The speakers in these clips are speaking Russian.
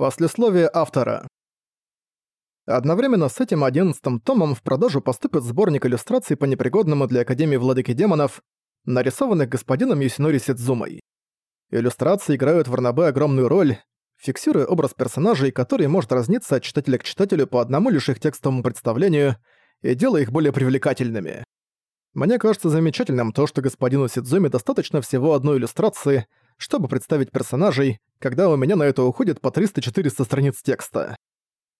Послесловие автора. Одновременно с этим одиннадцатым томом в продажу поступит сборник иллюстраций по непригодному для Академии Владыки Демонов, нарисованных господином Юсинори Сидзумой. Иллюстрации играют в Арнабе огромную роль, фиксируя образ персонажей, который может разниться от читателя к читателю по одному лишь их текстовому представлению и делая их более привлекательными. Мне кажется замечательным то, что господину Сидзуми достаточно всего одной иллюстрации, чтобы представить персонажей, когда у меня на это уходит по 300-400 страниц текста.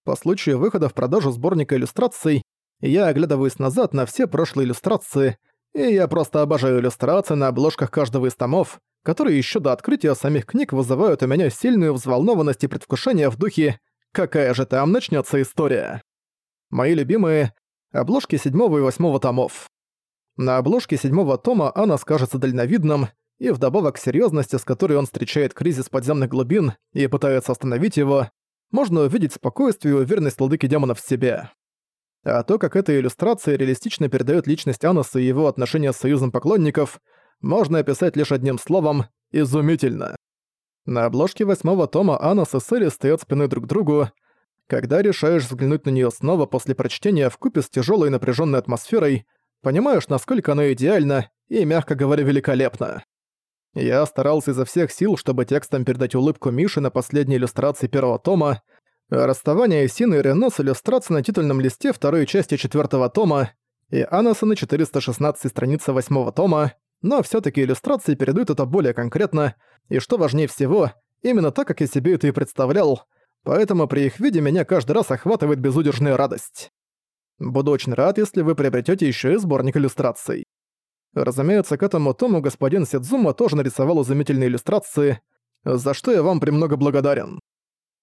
По случаю выхода в продажу сборника иллюстраций, я оглядываюсь назад на все прошлые иллюстрации, и я просто обожаю иллюстрации на обложках каждого из томов, которые еще до открытия самих книг вызывают у меня сильную взволнованность и предвкушение в духе «какая же там начнется история?». Мои любимые — обложки седьмого и восьмого томов. На обложке седьмого тома Анна скажется дальновидным, и вдобавок к серьёзности, с которой он встречает кризис подземных глубин и пытается остановить его, можно увидеть спокойствие и уверенность владыки демонов в себе. А то, как эта иллюстрация реалистично передает личность Аноса и его отношения с союзом поклонников, можно описать лишь одним словом «изумительно». На обложке восьмого тома Анос и Сэри стоят спиной друг к другу. Когда решаешь взглянуть на нее снова после прочтения в купе с тяжелой напряженной атмосферой, понимаешь, насколько она идеальна и, мягко говоря, великолепна. Я старался изо всех сил, чтобы текстом передать улыбку Миши на последней иллюстрации первого тома, а расставание Сины и Рено с иллюстрацией на титульном листе второй части четвертого тома и Анаса на 416 странице восьмого тома, но все таки иллюстрации передают это более конкретно, и что важнее всего, именно так, как я себе это и представлял, поэтому при их виде меня каждый раз охватывает безудержная радость. Буду очень рад, если вы приобретете еще и сборник иллюстраций. Разумеется, к этому тому господин Сидзума тоже нарисовал изумительные иллюстрации, за что я вам премного благодарен.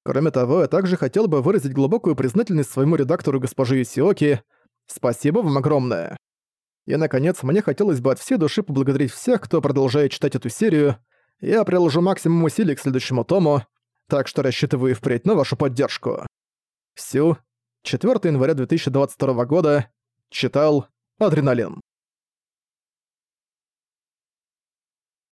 Кроме того, я также хотел бы выразить глубокую признательность своему редактору госпожи Исиоки. Спасибо вам огромное. И, наконец, мне хотелось бы от всей души поблагодарить всех, кто продолжает читать эту серию. Я приложу максимум усилий к следующему тому, так что рассчитываю впредь на вашу поддержку. Сю. 4 января 2022 года. Читал. Адреналин.